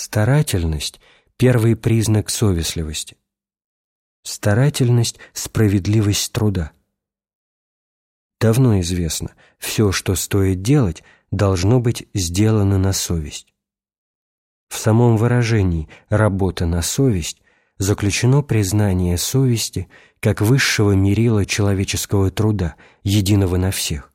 Старательность – первый признак совестливости. Старательность – справедливость труда. Давно известно, все, что стоит делать, должно быть сделано на совесть. В самом выражении «работа на совесть» заключено признание совести как высшего мерила человеческого труда, единого на всех.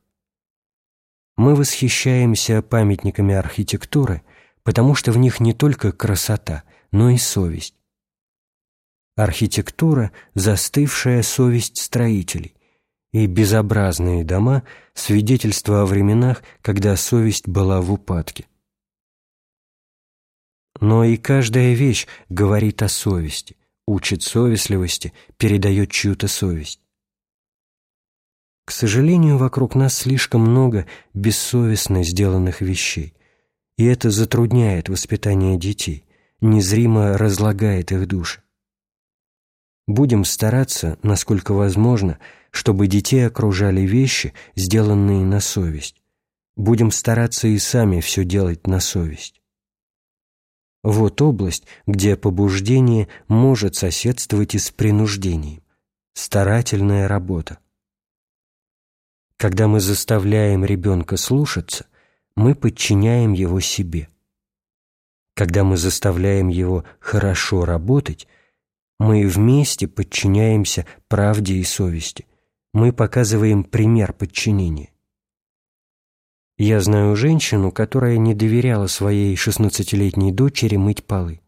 Мы восхищаемся памятниками архитектуры, потому что в них не только красота, но и совесть. Архитектура – застывшая совесть строителей, и безобразные дома – свидетельство о временах, когда совесть была в упадке. Но и каждая вещь говорит о совести, учит совестливости, передает чью-то совесть. К сожалению, вокруг нас слишком много бессовестно сделанных вещей, и это затрудняет воспитание детей, незримо разлагает их души. Будем стараться, насколько возможно, чтобы детей окружали вещи, сделанные на совесть. Будем стараться и сами все делать на совесть. Вот область, где побуждение может соседствовать и с принуждением. Старательная работа. Когда мы заставляем ребенка слушаться, мы подчиняем его себе. Когда мы заставляем его хорошо работать, мы вместе подчиняемся правде и совести. Мы показываем пример подчинения. Я знаю женщину, которая не доверяла своей шестнадцатилетней дочери мыть полы.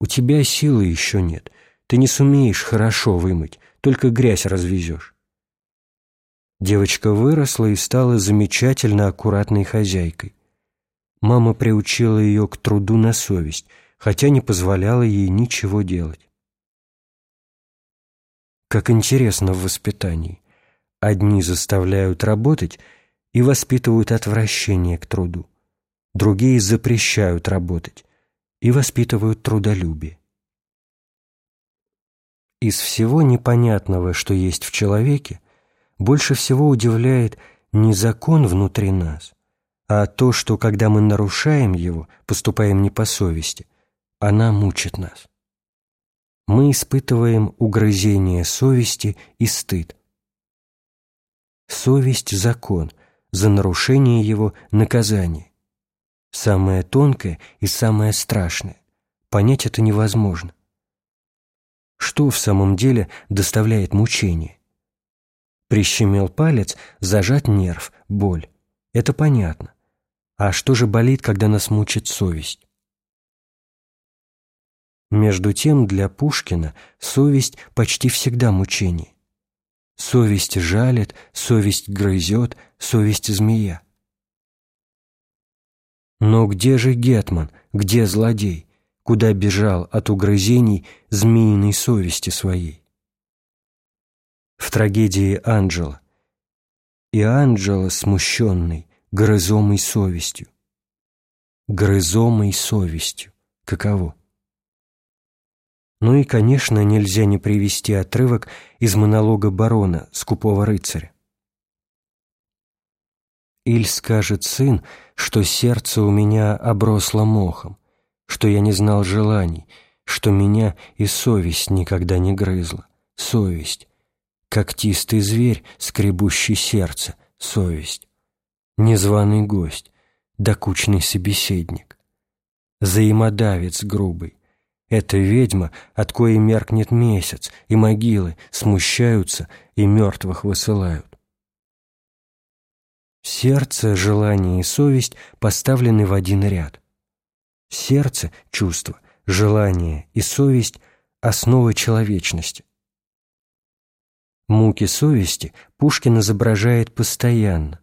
«У тебя силы еще нет. Ты не сумеешь хорошо вымыть, только грязь развезешь». Девочка выросла и стала замечательно аккуратной хозяйкой. Мама приучила ее к труду на совесть, хотя не позволяла ей ничего делать. Как интересно в воспитании. Одни заставляют работать – и воспитывают отвращение к труду. Другие запрещают работать и воспитывают трудолюбие. Из всего непонятного, что есть в человеке, больше всего удивляет не закон внутри нас, а то, что когда мы нарушаем его, поступаем не по совести, она мучит нас. Мы испытываем угрызение совести и стыд. Совесть – закон, за нарушение его наказание. Самое тонкое и самое страшное. Понять это невозможно. Что в самом деле доставляет мучение? Прищемил палец, зажать нерв, боль. Это понятно. А что же болит, когда нас мучит совесть? Между тем, для Пушкина совесть почти всегда мучение. Совесть жалит, совесть грызет, совесть змея. Но где же Гетман, где злодей, куда бежал от угрызений змеиной совести своей? В трагедии Анджела. И Анджела, смущенный, грызомой совестью. Грызомой совестью. Каково? Ну и, конечно, нельзя не привести отрывок из монолога барона, скупого рыцаря. Иль скажет сын, что сердце у меня обросло мохом, что я не знал желаний, что меня и совесть никогда не грызла. Совесть. Когтистый зверь, скребущий сердце. Совесть. Незваный гость, докучный собеседник. Взаимодавец грубый, эта ведьма, от коей меркнет месяц, и могилы смущаются и мертвых высылают. Сердце, желание и совесть поставлены в один ряд. Сердце – чувство, желание и совесть – основа человечности. Муки совести Пушкин изображает постоянно.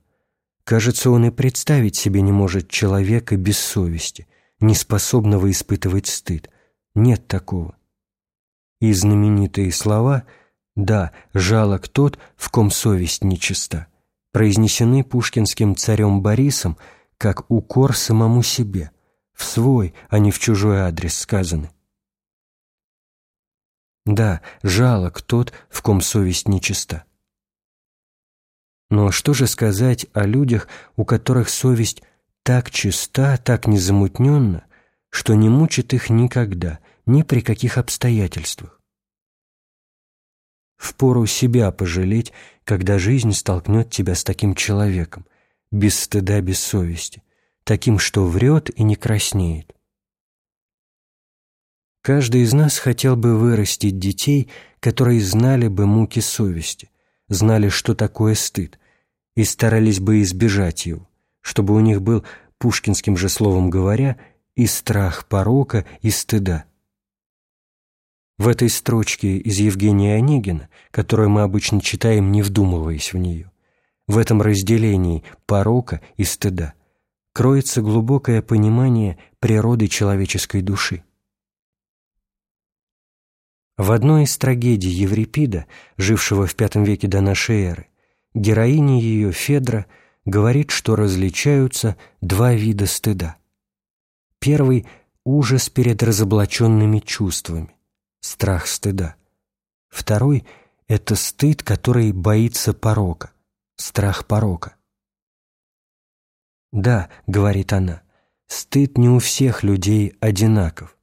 Кажется, он и представить себе не может человека без совести, не способного испытывать стыд, нет такого. И знаменитые слова «Да, жалок тот, в ком совесть нечиста» произнесены пушкинским царем Борисом как укор самому себе, в свой, а не в чужой адрес сказаны. Да, жалок тот, в ком совесть нечиста. Но что же сказать о людях, у которых совесть так чиста, так незамутненна, что не мучит их никогда, ни при каких обстоятельствах. Впору себя пожалеть, когда жизнь столкнет тебя с таким человеком, без стыда, без совести, таким, что врет и не краснеет. Каждый из нас хотел бы вырастить детей, которые знали бы муки совести, знали, что такое стыд, и старались бы избежать его, чтобы у них был, пушкинским же словом говоря, и страх порока, и стыда. В этой строчке из Евгения Онегина, которую мы обычно читаем, не вдумываясь в нее, в этом разделении порока и стыда кроется глубокое понимание природы человеческой души. В одной из трагедий Еврипида, жившего в V веке до нашей эры, героиня ее, Федра, говорит, что различаются два вида стыда. Первый – ужас перед разоблаченными чувствами, страх стыда. Второй – это стыд, который боится порока, страх порока. «Да», — говорит она, — «стыд не у всех людей одинаков.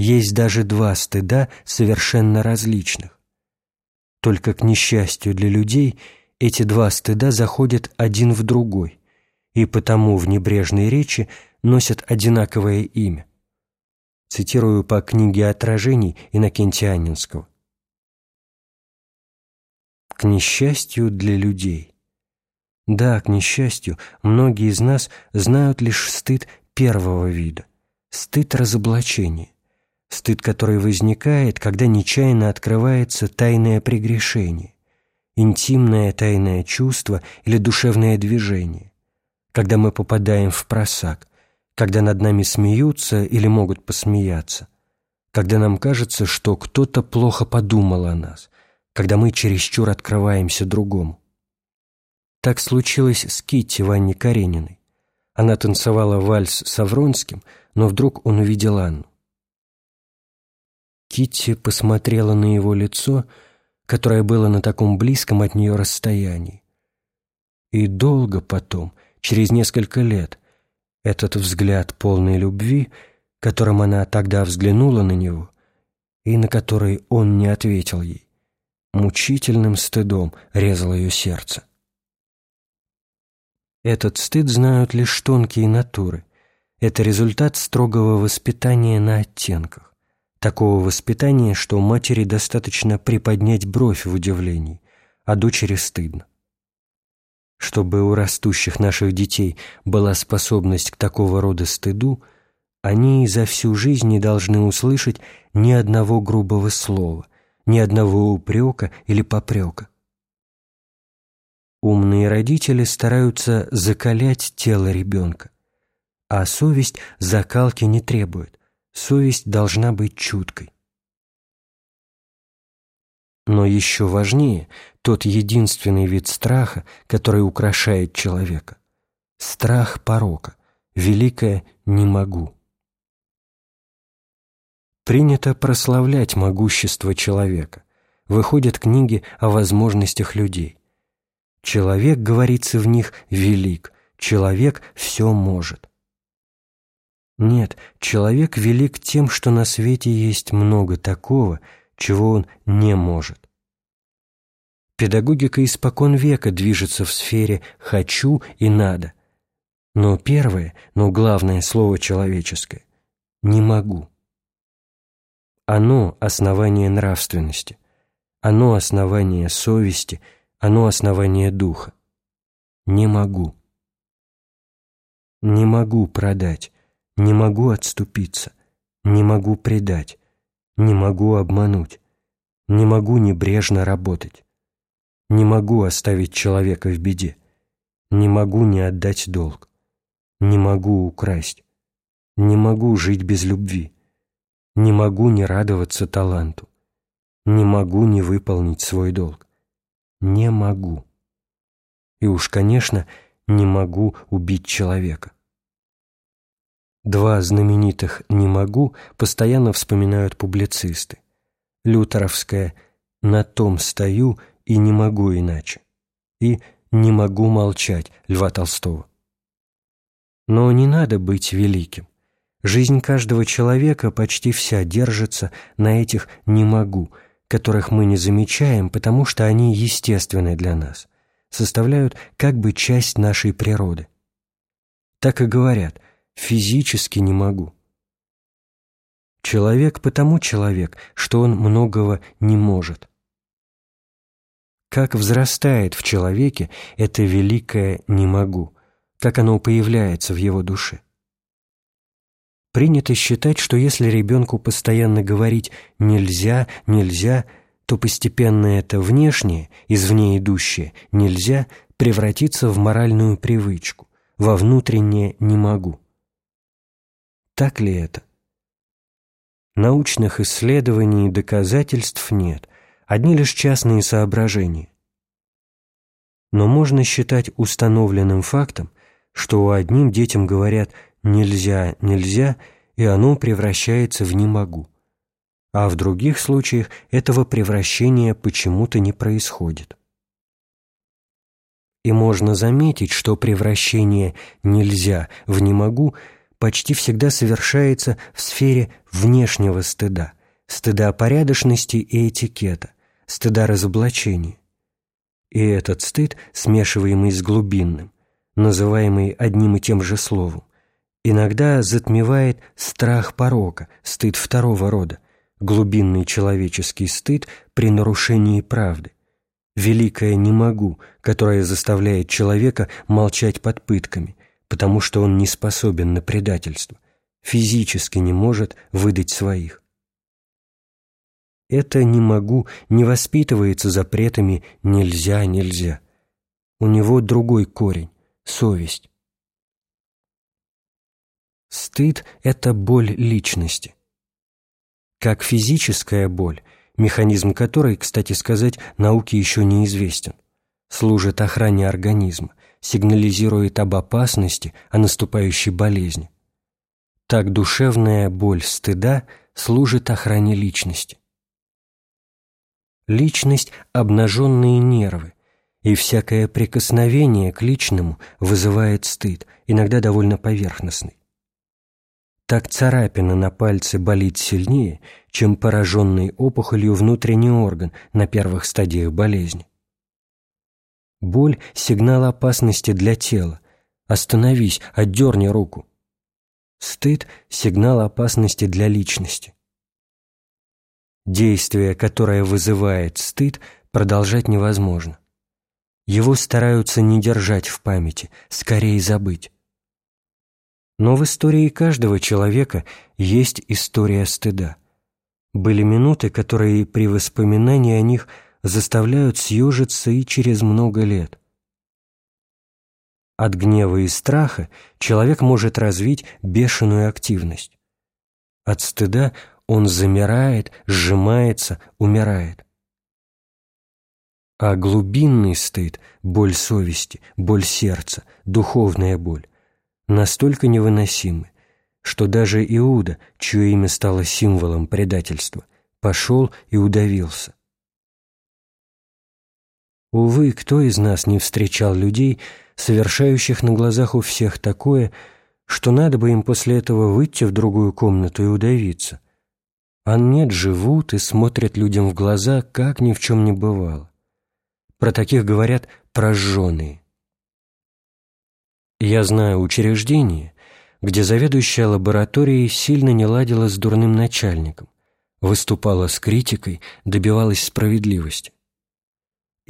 Есть даже два стыда совершенно различных. Только к несчастью для людей эти два стыда заходят один в другой, и потому в небрежной речи носят одинаковое имя. Цитирую по книге отражений Иннокентия Анинского. К несчастью для людей. Да, к несчастью, многие из нас знают лишь стыд первого вида, стыд разоблачения стыд который возникает, когда нечаянно открывается тайное прегрешение, интимное тайное чувство или душевное движение, когда мы попадаем в просак, когда над нами смеются или могут посмеяться, когда нам кажется, что кто-то плохо подумал о нас, когда мы чересчур открываемся другому. Так случилось с Китти Ванне Карениной. Она танцевала вальс с Авронским, но вдруг он увидел Анну. Китти посмотрела на его лицо, которое было на таком близком от нее расстоянии. И долго потом, через несколько лет, этот взгляд полной любви, которым она тогда взглянула на него, и на который он не ответил ей, мучительным стыдом резал ее сердце. Этот стыд знают лишь тонкие натуры. Это результат строгого воспитания на оттенках такого воспитания, что матери достаточно приподнять бровь в удивлении, а дочери стыдно. Чтобы у растущих наших детей была способность к такого рода стыду, они за всю жизнь не должны услышать ни одного грубого слова, ни одного упрека или попрека. Умные родители стараются закалять тело ребенка, а совесть закалки не требует совесть должна быть чуткой. Но еще важнее тот единственный вид страха, который украшает человека. Страх порока, великое «не могу». Принято прославлять могущество человека. Выходят книги о возможностях людей. Человек, говорится в них, велик, человек все может. Нет, человек велик тем, что на свете есть много такого, чего он не может. Педагогика испокон века движется в сфере «хочу» и «надо». Но первое, но главное слово человеческое – «не могу». Оно – основание нравственности, оно – основание совести, оно – основание духа. Не могу. Не могу продать, не могу отступиться, не могу предать, не могу обмануть, не могу небрежно работать, не могу оставить человека в беде, не могу не отдать долг, не могу украсть, не могу жить без любви, не могу не радоваться таланту, не могу не выполнить свой долг, не могу. И уж, конечно, не могу убить человека. Два знаменитых «не могу» постоянно вспоминают публицисты. Лютеровская «на том стою и не могу иначе» и «не могу молчать» Льва Толстого. Но не надо быть великим. Жизнь каждого человека почти вся держится на этих «не могу», которых мы не замечаем, потому что они естественны для нас, составляют как бы часть нашей природы. Так и говорят «физически не могу». Человек потому человек, что он многого не может. Как взрастает в человеке это великое «не могу», как оно появляется в его душе. Принято считать, что если ребенку постоянно говорить «нельзя», «нельзя», то постепенно это внешнее, извне идущее «нельзя» превратится в моральную привычку, во внутреннее «не могу». Так ли это? Научных исследований и доказательств нет, одни лишь частные соображения. Но можно считать установленным фактом, что одним детям говорят «нельзя, нельзя», и оно превращается в «не могу». А в других случаях этого превращения почему-то не происходит. И можно заметить, что превращение «нельзя» в «не могу» почти всегда совершается в сфере внешнего стыда, стыда порядочности и этикета, стыда разоблачения. И этот стыд, смешиваемый с глубинным, называемый одним и тем же словом, иногда затмевает страх порока, стыд второго рода, глубинный человеческий стыд при нарушении правды, великое «не могу», которое заставляет человека молчать под пытками, потому что он не способен на предательство, физически не может выдать своих. Это «не могу» не воспитывается запретами «нельзя, нельзя». У него другой корень – совесть. Стыд – это боль личности. Как физическая боль, механизм которой, кстати сказать, науке еще неизвестен, служит охране организма, сигнализирует об опасности, о наступающей болезни. Так душевная боль стыда служит охране личности. Личность – обнаженные нервы, и всякое прикосновение к личному вызывает стыд, иногда довольно поверхностный. Так царапина на пальце болит сильнее, чем пораженный опухолью внутренний орган на первых стадиях болезни. Боль – сигнал опасности для тела. Остановись, отдерни руку. Стыд – сигнал опасности для личности. Действие, которое вызывает стыд, продолжать невозможно. Его стараются не держать в памяти, скорее забыть. Но в истории каждого человека есть история стыда. Были минуты, которые при воспоминании о них заставляют съежиться и через много лет. От гнева и страха человек может развить бешеную активность. От стыда он замирает, сжимается, умирает. А глубинный стыд, боль совести, боль сердца, духовная боль, настолько невыносимы, что даже Иуда, чье имя стало символом предательства, пошел и удавился. Увы, кто из нас не встречал людей, совершающих на глазах у всех такое, что надо бы им после этого выйти в другую комнату и удавиться – а нет, живут и смотрят людям в глаза, как ни в чем не бывало. Про таких говорят «прожженные». Я знаю учреждение, где заведующая лабораторией сильно не ладила с дурным начальником, выступала с критикой, добивалась справедливости.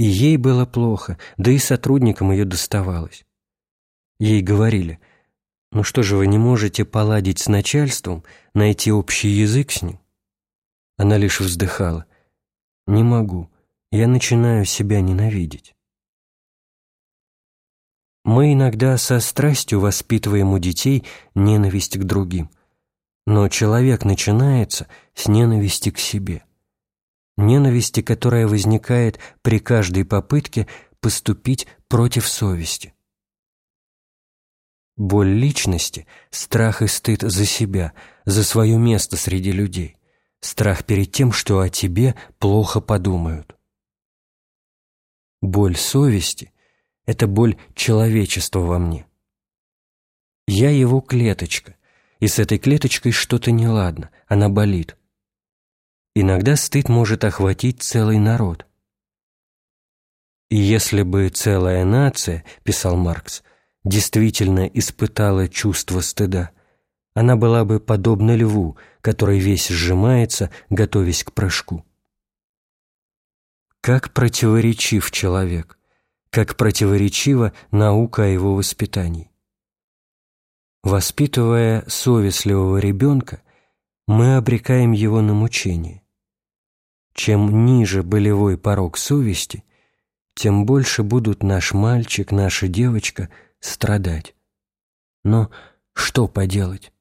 И ей было плохо, да и сотрудникам ее доставалось. Ей говорили, ну что же вы не можете поладить с начальством, найти общий язык с ним? Она лишь вздыхала. «Не могу. Я начинаю себя ненавидеть». Мы иногда со страстью воспитываем у детей ненависть к другим. Но человек начинается с ненависти к себе. Ненависти, которая возникает при каждой попытке поступить против совести. Боль личности, страх и стыд за себя, за свое место среди людей страх перед тем, что о тебе плохо подумают. Боль совести – это боль человечества во мне. Я его клеточка, и с этой клеточкой что-то неладно, она болит. Иногда стыд может охватить целый народ. И если бы целая нация, писал Маркс, действительно испытала чувство стыда, она была бы подобна льву, который весь сжимается, готовясь к прыжку. Как противоречив человек, как противоречива наука о его воспитании. Воспитывая совестливого ребенка, мы обрекаем его на мучение. Чем ниже болевой порог совести, тем больше будут наш мальчик, наша девочка страдать. Но что поделать?